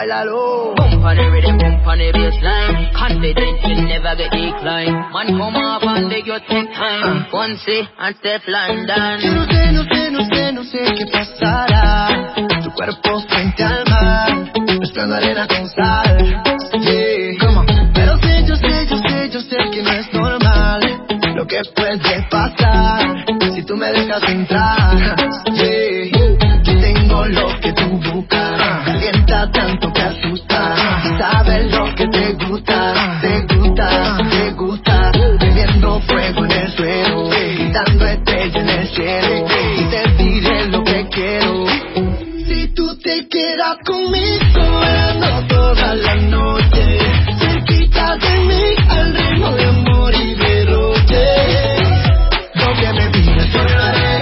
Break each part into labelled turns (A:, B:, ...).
A: bailalo.
B: Bump on the rhythm, bump on the bassline. Confident you never get decline. Man, come up and your take time. Fonse and Steph London.
A: Yo no sé, no sé, no sé, no sé qué pasará. Tu cuerpo frente al mar, mezclando arena con sal. Yeah. Pero sé, yo sé, yo sé, yo sé que no es normal lo que puede te conmigo, bailando toda la noche, cerquita de mí, al ritmo de amor y derroche. Lo que me pidas yo lo haré,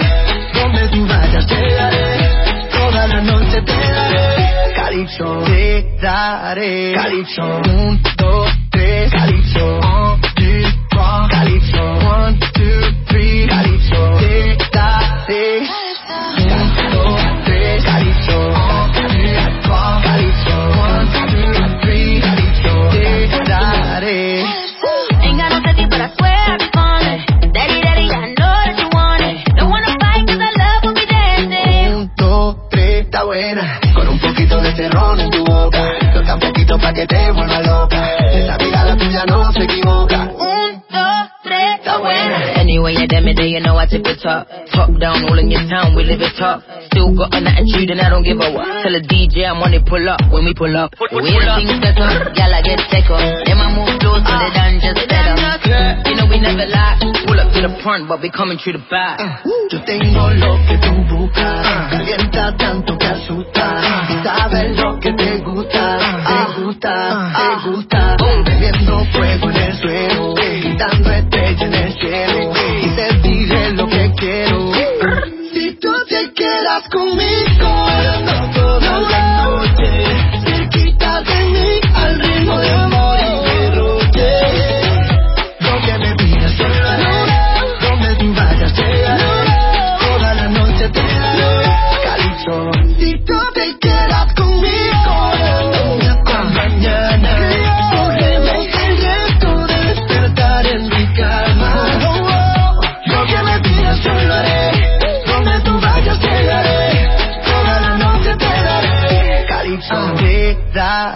A: donde tú vayas llegaré, toda la noche te daré. Calipso, te daré. Calipso, un, dos, se equivoca.
C: Un, dos, tres,
A: Está buena.
B: Anyway, it, then you know I tip it top. Top down, all in your town, we live it top. Still got an attitude and I don't give a what. Tell a DJ I'm on it, pull up when we pull up. The way the things set up, gal I get. Then I move close to the done just better. You know we never lie. Pull up to the front, but we coming through the back.
A: Yo tengo lo que tú buscas, calienta tanto que asusta.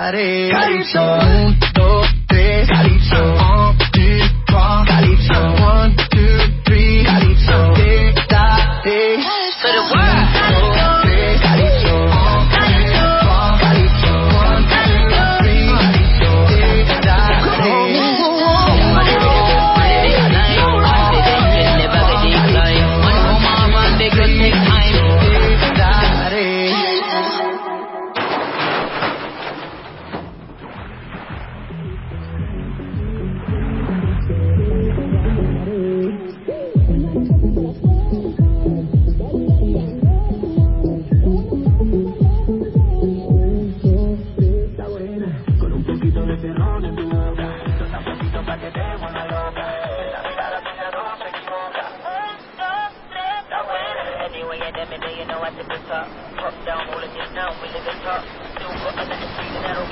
A: Daré. Calipso,
B: narrow